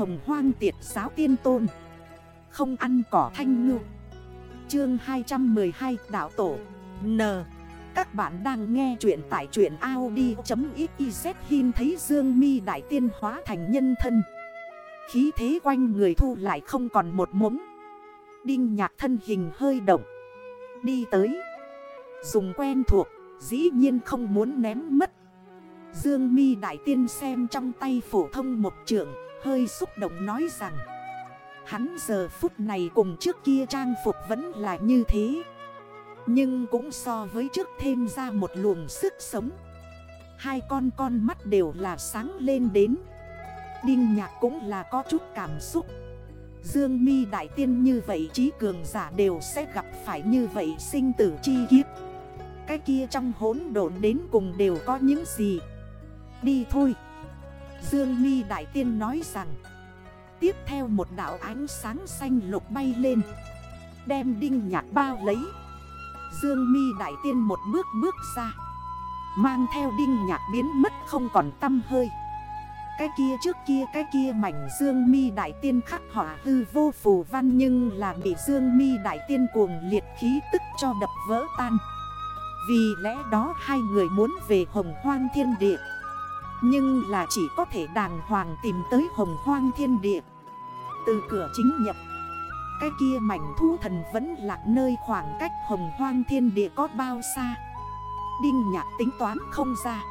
Hồng hoang tiệt giáo tiên tôn. Không ăn cỏ thanh ngư. Chương 212 Đạo Tổ. N. Các bạn đang nghe chuyện tại truyện Audi.xyz Hìn thấy Dương mi Đại Tiên hóa thành nhân thân. Khí thế quanh người thu lại không còn một mống Đinh nhạc thân hình hơi động. Đi tới. Dùng quen thuộc, Dĩ nhiên không muốn ném mất. Dương mi Đại Tiên xem trong tay phổ thông một trường Hơi xúc động nói rằng, Hắn giờ phút này cùng trước kia trang phục vẫn là như thế. Nhưng cũng so với trước thêm ra một luồng sức sống. Hai con con mắt đều là sáng lên đến. Đinh nhạc cũng là có chút cảm xúc. Dương mi đại tiên như vậy trí cường giả đều sẽ gặp phải như vậy sinh tử chi kiếp. Cái kia trong hốn độn đến cùng đều có những gì? Đi thôi. Dương mi đại tiên nói rằng, Tiếp theo một đảo ánh sáng xanh lục bay lên, Đem đinh nhạc bao lấy. Dương mi đại tiên một bước bước ra, Mang theo đinh nhạc biến mất không còn tâm hơi. Cái kia trước kia cái kia mảnh dương mi đại tiên khắc họa hư vô phù văn Nhưng là bị dương mi đại tiên cuồng liệt khí tức cho đập vỡ tan. Vì lẽ đó hai người muốn về hồng hoang thiên địa. Nhưng là chỉ có thể đàng hoàng tìm tới hồng hoang thiên địa. Từ cửa chính nhập, Cái kia mảnh thu thần vẫn lạc nơi khoảng cách hồng hoang thiên địa có bao xa. Đinh nhạc tính toán không ra.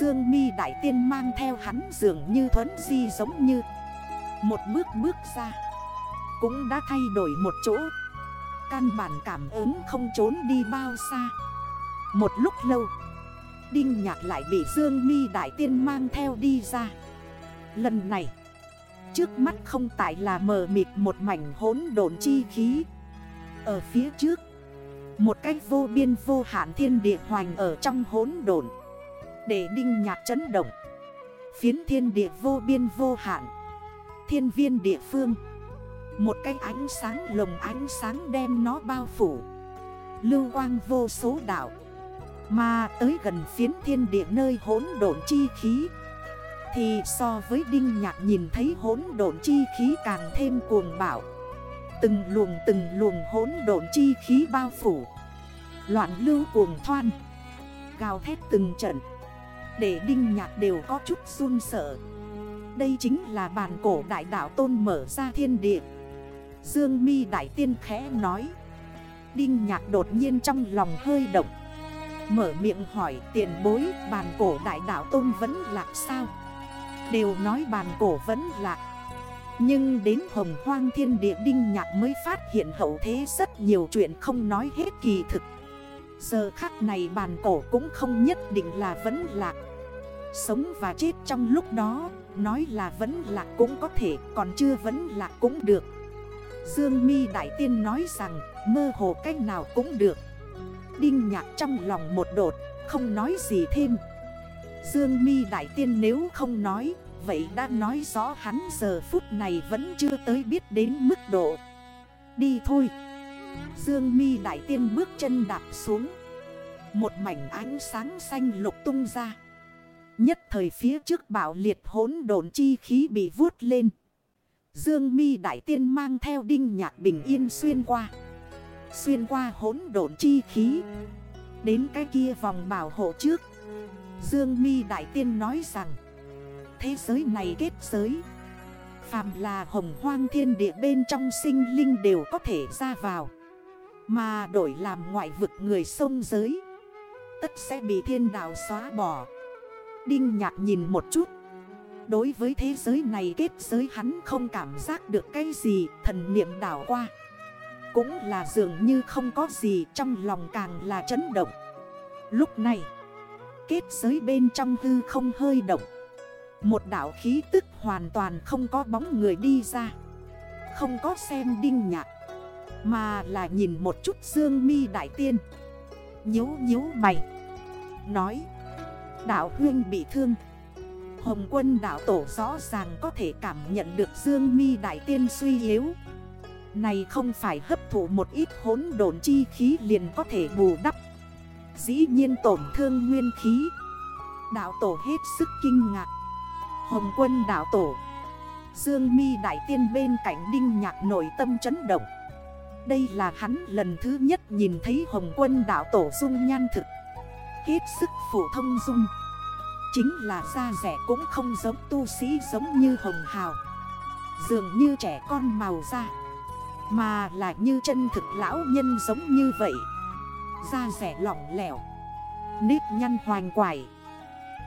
Dương mi đại tiên mang theo hắn dường như thuấn di giống như. Một bước bước ra, Cũng đã thay đổi một chỗ. Căn bản cảm ứng không trốn đi bao xa. Một lúc lâu Đinh nhạc lại bị Dương mi đại tiên mang theo đi ra. Lần này, Trước mắt không tại là mờ mịt một mảnh hốn đồn chi khí. Ở phía trước, Một cách vô biên vô hạn thiên địa hoành ở trong hốn đồn Để đinh nhạc chấn động, Phiến thiên địa vô biên vô hạn, Thiên viên địa phương. Một cái ánh sáng lồng ánh sáng đem nó bao phủ. Lưu quang vô số đảo mà tới gần phiến thiên địa nơi hỗn độn chi khí. Thì so với Đinh Nhạc nhìn thấy hỗn độn chi khí càng thêm cuồng bạo. Từng luồng từng luồng hỗn độn chi khí bao phủ. Loạn lưu cuồng thoan. Gào thét từng trận. Để Đinh Nhạc đều có chút run sợ. Đây chính là bàn cổ đại đạo tôn mở ra thiên địa. Dương mi đại tiên khẽ nói. Đinh Nhạc đột nhiên trong lòng hơi động. Mở miệng hỏi, tiền bối, bàn cổ đại đạo tôn vẫn lạc sao? Đều nói bàn cổ vẫn lạc. Nhưng đến hồng hoang thiên địa đinh nhạc mới phát hiện hậu thế rất nhiều chuyện không nói hết kỳ thực. Giờ khắc này bàn cổ cũng không nhất định là vẫn lạc. Sống và chết trong lúc đó, Nói là vẫn lạc cũng có thể, Còn chưa vẫn lạc cũng được. Dương mi Đại Tiên nói rằng, Mơ hồ cách nào cũng được. Đinh nhạc trong lòng một đột, Không nói gì thêm. Dương mi Đại Tiên nếu không nói, Vậy đã nói rõ hắn giờ phút này vẫn chưa tới biết đến mức độ. Đi thôi. Dương mi Đại Tiên bước chân đạp xuống. Một mảnh ánh sáng xanh lục tung ra. Nhất thời phía trước bảo liệt hốn đồn chi khí bị vuốt lên. Dương mi Đại Tiên mang theo đinh nhạc bình yên xuyên qua. Xuyên qua hốn độn chi khí. Đến cái kia vòng bảo hộ trước. Dương mi Đại Tiên nói rằng, Thế giới này kết giới. Phàm là hồng hoang thiên địa bên trong sinh linh đều có thể ra vào. Mà đổi làm ngoại vực người sông giới, Tất sẽ bị thiên đạo xóa bỏ. Đinh nhạc nhìn một chút. Đối với thế giới này kết giới hắn không cảm giác được cái gì, Thần niệm đảo qua. Cũng là dường như không có gì trong lòng càng là chấn động. Lúc này, Kết giới bên trong hư không hơi động. Một đảo khí tức hoàn toàn không có bóng người đi ra. Không có xem đinh nhạc, Mà là nhìn một chút dương mi đại tiên. Nhếu nhếu mày, Nói, Đạo huyên bị thương. Hồng quân đạo tổ rõ ràng có thể cảm nhận được dương mi đại tiên suy yếu. Này không phải hấp thụ một ít hốn đồn chi khí liền có thể bù đắp. Dĩ nhiên tổn thương nguyên khí. Đạo tổ hết sức kinh ngạc. Hồng quân đạo tổ. Dương mi Đại Tiên bên cạnh Đinh Nhạc nội tâm chấn động. Đây là hắn lần thứ nhất nhìn thấy Hồng quân đạo tổ dung nhan thực. Hết sức phổ thông dung. Chính là da rẻ cũng không giống tu sĩ giống như Hồng Hào. Dường như trẻ con màu da. Mà là như chân thực lão nhân giống như vậy. Da rẻ lỏng lẻo. Nếp nhăn hoành quải.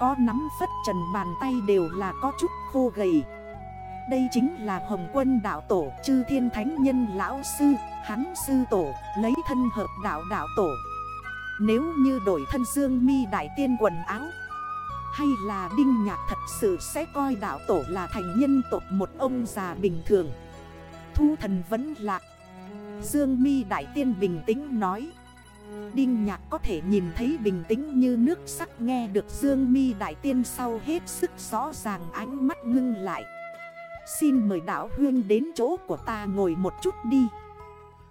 Có nắm phất trần bàn tay đều là có chút khô gầy. Đây chính là Hồng quân đạo tổ, Chư thiên thánh nhân lão sư, Hắn sư tổ, Lấy thân hợp đạo đạo tổ. Nếu như đổi thân dương mi đại tiên quần áo, hay là Đinh Nhạc thật sự sẽ coi đạo tổ là thành nhân tộc một ông già bình thường. Thu thần vẫn lạc. Dương mi Đại Tiên bình tĩnh nói. Đinh Nhạc có thể nhìn thấy bình tĩnh như nước sắc nghe được Dương mi Đại Tiên sau hết sức rõ ràng ánh mắt ngưng lại. Xin mời đạo huyên đến chỗ của ta ngồi một chút đi.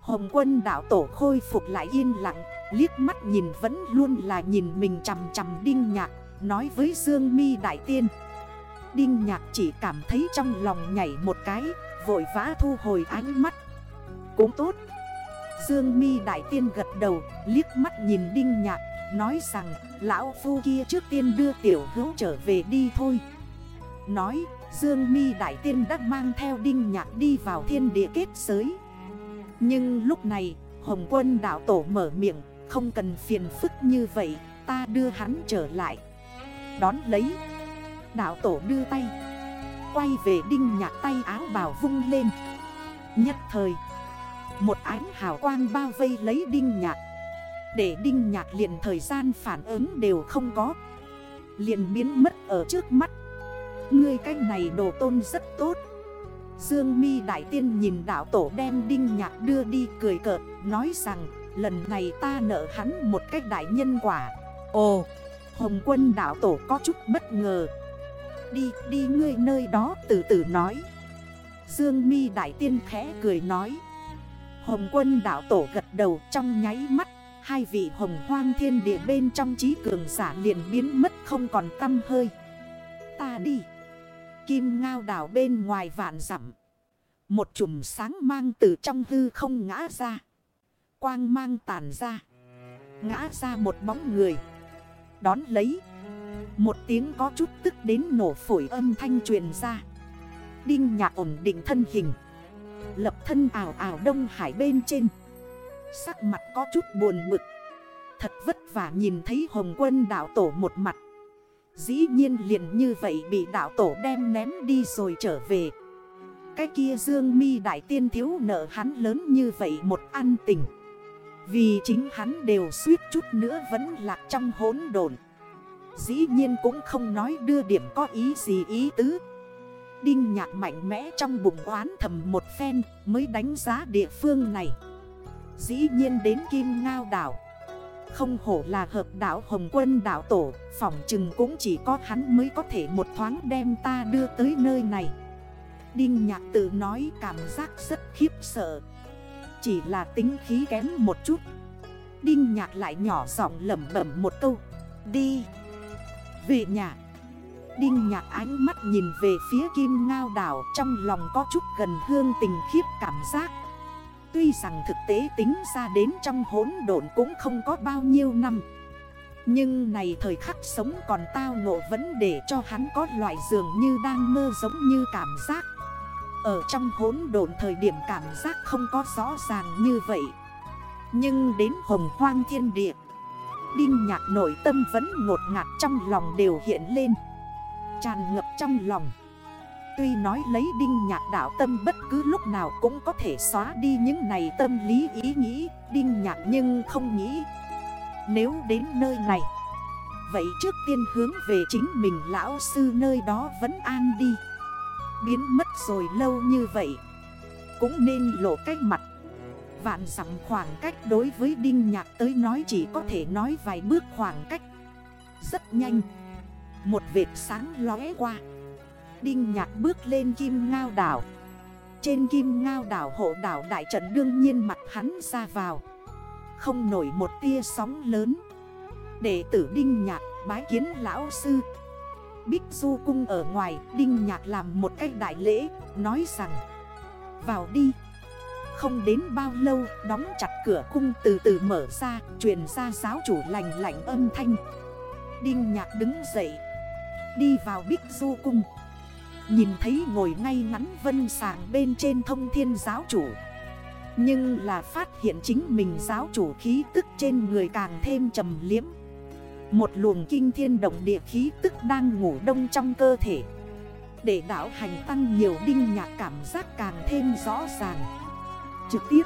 Hồng quân đạo tổ khôi phục lại yên lặng, Liếc mắt nhìn vẫn luôn là nhìn mình chầm chầm Đinh Nhạc, Nói với Dương mi Đại Tiên. Đinh Nhạc chỉ cảm thấy trong lòng nhảy một cái Vội vã thu hồi ánh mắt. Cũng tốt. Dương mi Đại Tiên gật đầu, Liếc mắt nhìn Đinh Nhạc, Nói rằng, lão phu kia trước tiên đưa tiểu hữu trở về đi thôi. Nói, Dương mi Đại Tiên đã mang theo Đinh Nhạc đi vào thiên địa kết giới. Nhưng lúc này, Hồng quân đạo tổ mở miệng, Không cần phiền phức như vậy, Ta đưa hắn trở lại. Đón lấy, Đạo tổ đưa tay. Quay về đinh nhạc tay áo bào vung lên. Nhất thời, Một ánh hào quang bao vây lấy đinh nhạc. Để đinh nhạc liền thời gian phản ứng đều không có. Liền biến mất ở trước mắt. Ngươi cách này đồ tôn rất tốt. Dương mi Đại Tiên nhìn đạo tổ đem đinh nhạc đưa đi cười cợt, Nói rằng, lần này ta nợ hắn một cách đại nhân quả. Ồ, Hồng quân đảo tổ có chút bất ngờ. Đi, đi ngươi nơi đó từ từ nói. Dương mi đại tiên khẽ cười nói. Hồng quân đảo tổ gật đầu trong nháy mắt Hai vị hồng hoang thiên địa bên trong trí cường giả liền biến mất không còn tâm hơi. Ta đi. Kim ngao đảo bên ngoài vạn dặm. Một chùm sáng mang từ trong hư không ngã ra. Quang mang tàn ra. Ngã ra một bóng người. Đón lấy. Một tiếng có chút tức đến nổ phổi âm thanh truyền ra. Đinh nhạc ổn định thân hình. Lập thân ảo ảo Đông Hải bên trên. Sắc mặt có chút buồn mực Thật vất vả nhìn thấy Hồng quân đảo tổ một mặt. Dĩ nhiên liền như vậy bị đảo tổ đem ném đi rồi trở về. Cái kia dương mi đại tiên thiếu nợ hắn lớn như vậy một ăn tình. Vì chính hắn đều suýt chút nữa vẫn lạc trong hốn đồn Dĩ nhiên cũng không nói đưa điểm có ý gì ý tứ. Đinh nhạc mạnh mẽ trong bụng oán thầm một phen, mới đánh giá địa phương này. Dĩ nhiên đến Kim Ngao đảo. Không hổ là hợp đảo Hồng Quân đảo tổ, Phỏng chừng cũng chỉ có hắn mới có thể một thoáng đem ta đưa tới nơi này. Đinh nhạc tự nói cảm giác rất khiếp sợ. Chỉ là tính khí kém một chút. Đinh nhạc lại nhỏ giọng lẩm bẩm một câu. Đi. Về nhà. Đinh nhạc ánh mắt nhìn về phía kim ngao đảo Trong lòng có chút gần hương tình khiếp cảm giác. Tuy rằng thực tế tính ra đến trong hốn độn cũng không có bao nhiêu năm. Nhưng này thời khắc sống còn tao ngộ vẫn để cho hắn có loại dường như đang mơ giống như cảm giác. Ở trong hốn độn thời điểm cảm giác không có rõ ràng như vậy. Nhưng đến hồng hoang thiên địa Đinh nhạc nội tâm vẫn ngột ngạt trong lòng đều hiện lên. Tràn ngập trong lòng. Tuy nói lấy đinh nhạc đảo tâm bất cứ lúc nào cũng có thể xóa đi những này tâm lý ý nghĩ, Đinh nhạc nhưng không nghĩ. Nếu đến nơi này, Vậy trước tiên hướng về chính mình lão sư nơi đó vẫn an đi. Biến mất rồi lâu như vậy, Cũng nên lộ cái mặt Vạn dặm khoảng cách đối với Đinh Nhạc tới nói chỉ có thể nói vài bước khoảng cách. Rất nhanh. Một vệt sáng lóe qua. Đinh Nhạc bước lên kim ngao đảo. Trên kim ngao đảo hộ đảo đại trận đương nhiên mặt hắn ra vào. Không nổi một tia sóng lớn. Đệ tử Đinh Nhạc, bái kiến lão sư. Bích Du Cung ở ngoài, Đinh Nhạc làm một cách đại lễ, Nói rằng, Vào đi. Không đến bao lâu, Đóng chặt cửa cung từ từ mở ra, Truyền ra giáo chủ lành lạnh âm thanh. Đinh Nhạc đứng dậy, Đi vào Bích Du Cung. Nhìn thấy ngồi ngay ngắn vân sàng bên trên thông thiên giáo chủ. Nhưng là phát hiện chính mình giáo chủ khí tức trên người càng thêm trầm liếm. Một luồng kinh thiên động địa khí tức đang ngủ đông trong cơ thể. Để đảo hành tăng nhiều đinh nhạc cảm giác càng thêm rõ ràng. Trực tiếp.